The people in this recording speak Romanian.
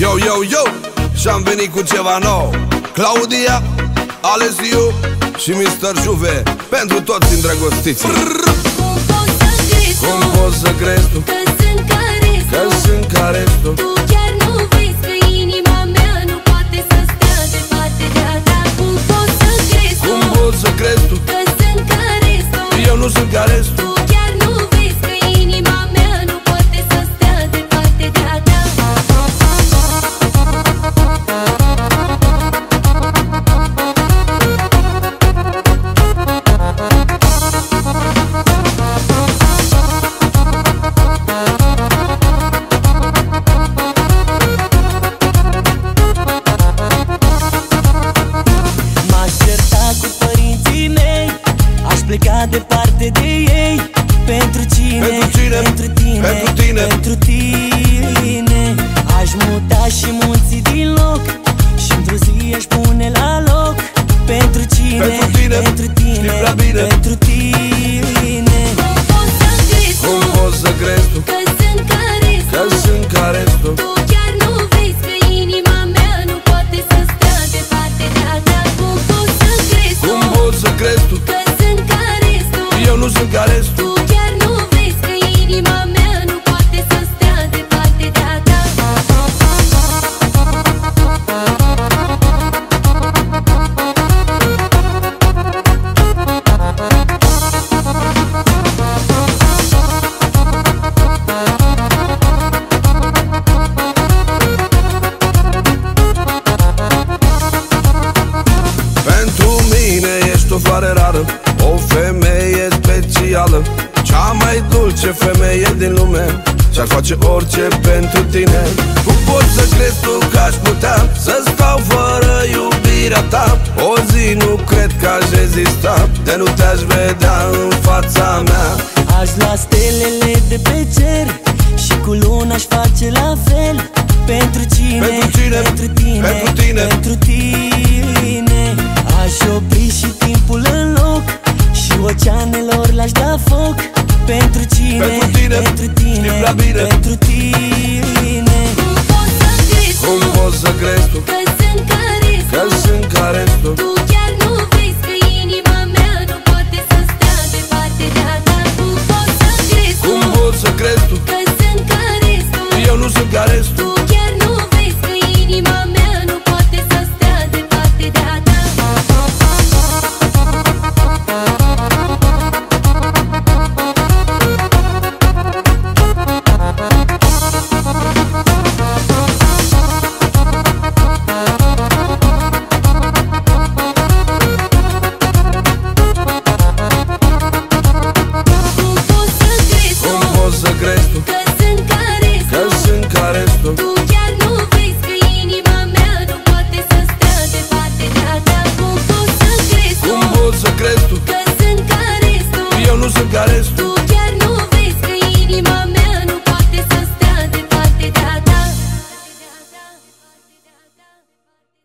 Yo, yo, yo, și-am venit cu ceva nou Claudia, Alesiu și Mr. Juve Pentru toți îndrăgostiți Cum poți să crezi tu? Cum poți să crezi tu? plecat departe de ei Pentru cine? Pentru, cine? pentru tine Pentru tine, pentru tine. nos lugares ideală Cea mai dulce femeie din lume Și-ar face orice pentru tine. Cum poți să crezi tu că aș putea Să stau fără iubirea ta. O zi nu cred că aș rezista De nu te-aș vedea în fața mea. Aș la stelele de pe cer Și cu tine, pentru tine, știi prea bine tine Cum poți să crezi să crezi? forgot his